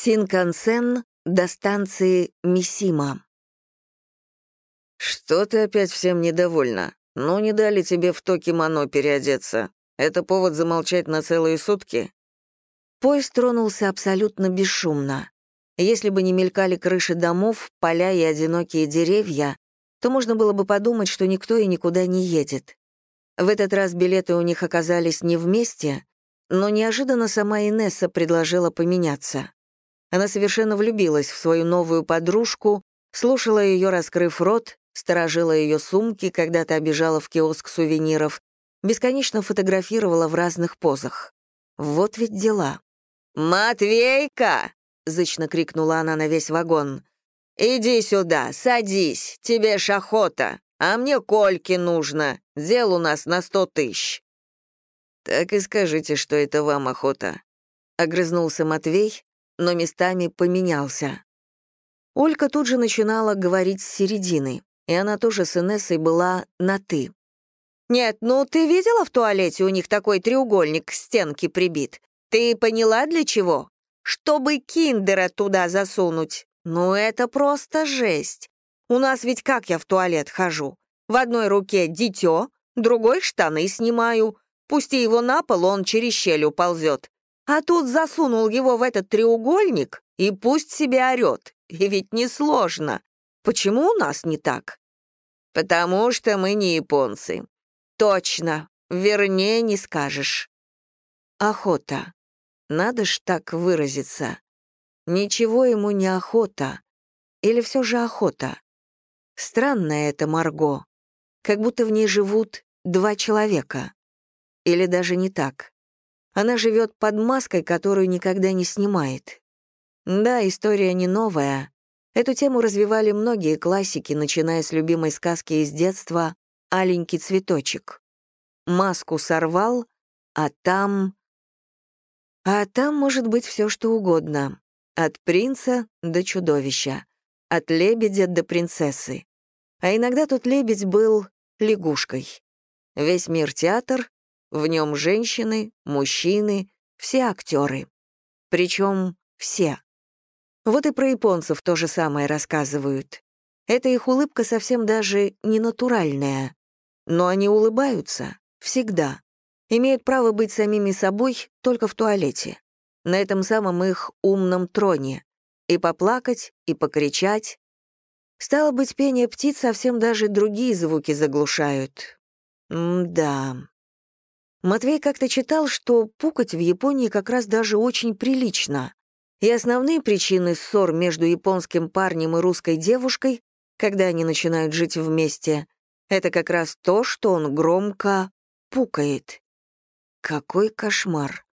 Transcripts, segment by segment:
Синкансен до станции Мисима. «Что ты опять всем недовольна? Ну, не дали тебе в то кимоно переодеться. Это повод замолчать на целые сутки?» Поезд тронулся абсолютно бесшумно. Если бы не мелькали крыши домов, поля и одинокие деревья, то можно было бы подумать, что никто и никуда не едет. В этот раз билеты у них оказались не вместе, но неожиданно сама Инесса предложила поменяться. Она совершенно влюбилась в свою новую подружку, слушала ее, раскрыв рот, сторожила ее сумки, когда то обижала в киоск сувениров, бесконечно фотографировала в разных позах. Вот ведь дела. «Матвейка!» — зычно крикнула она на весь вагон. «Иди сюда, садись, тебе ж охота, а мне кольки нужно, дел у нас на сто тысяч». «Так и скажите, что это вам охота», — огрызнулся Матвей, но местами поменялся. Олька тут же начинала говорить с середины, и она тоже с Инессой была на «ты». «Нет, ну ты видела в туалете у них такой треугольник к стенке прибит? Ты поняла, для чего? Чтобы киндера туда засунуть. Ну это просто жесть. У нас ведь как я в туалет хожу? В одной руке дитё, другой штаны снимаю. Пусти его на пол, он через щель уползет. А тут засунул его в этот треугольник, и пусть себе орёт. И ведь несложно. Почему у нас не так? Потому что мы не японцы. Точно. Вернее, не скажешь. Охота. Надо ж так выразиться. Ничего ему не охота. Или все же охота? Странная это Марго. Как будто в ней живут два человека. Или даже не так. Она живет под маской, которую никогда не снимает. Да, история не новая. Эту тему развивали многие классики, начиная с любимой сказки из детства «Аленький цветочек». Маску сорвал, а там... А там может быть все что угодно. От принца до чудовища. От лебедя до принцессы. А иногда тот лебедь был лягушкой. Весь мир театр, в нем женщины, мужчины, все актеры. Причем все. Вот и про японцев то же самое рассказывают. Эта их улыбка совсем даже не натуральная. Но они улыбаются всегда. Имеют право быть самими собой только в туалете. На этом самом их умном троне. И поплакать, и покричать. Стало быть, пение птиц совсем даже другие звуки заглушают. М-да. Матвей как-то читал, что пукать в Японии как раз даже очень прилично. И основные причины ссор между японским парнем и русской девушкой, когда они начинают жить вместе, это как раз то, что он громко пукает. Какой кошмар.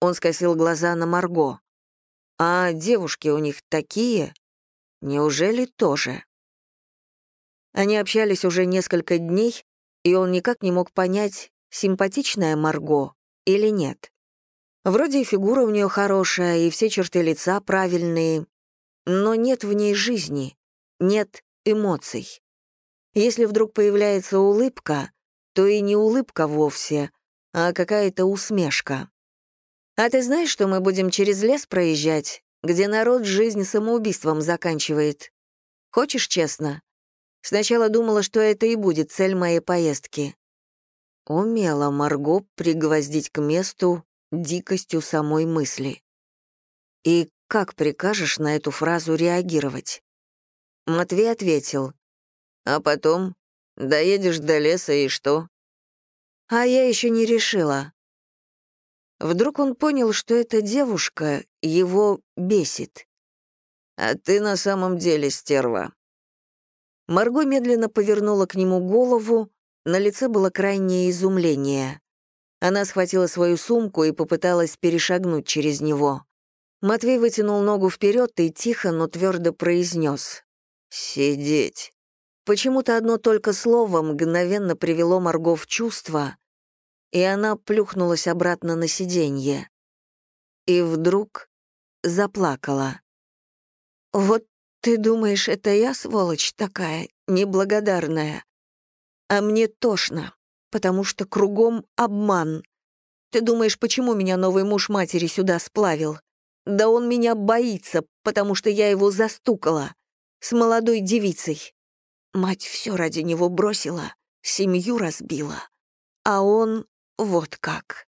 Он скосил глаза на Марго. А девушки у них такие? Неужели тоже? Они общались уже несколько дней, и он никак не мог понять, симпатичная Марго или нет. Вроде и фигура у нее хорошая, и все черты лица правильные, но нет в ней жизни, нет эмоций. Если вдруг появляется улыбка, то и не улыбка вовсе, а какая-то усмешка. «А ты знаешь, что мы будем через лес проезжать, где народ жизнь самоубийством заканчивает? Хочешь честно?» Сначала думала, что это и будет цель моей поездки. Умела Марго пригвоздить к месту дикостью самой мысли. «И как прикажешь на эту фразу реагировать?» Матвей ответил. «А потом доедешь до леса и что?» «А я еще не решила». Вдруг он понял, что эта девушка его бесит. «А ты на самом деле стерва». Марго медленно повернула к нему голову, на лице было крайнее изумление. Она схватила свою сумку и попыталась перешагнуть через него. Матвей вытянул ногу вперед и тихо, но твердо произнес «Сидеть». Почему-то одно только слово мгновенно привело Марго в чувство, и она плюхнулась обратно на сиденье. И вдруг заплакала. «Вот ты думаешь, это я, сволочь такая, неблагодарная? А мне тошно, потому что кругом обман. Ты думаешь, почему меня новый муж матери сюда сплавил? Да он меня боится, потому что я его застукала. С молодой девицей. Мать все ради него бросила, семью разбила. А он вот как.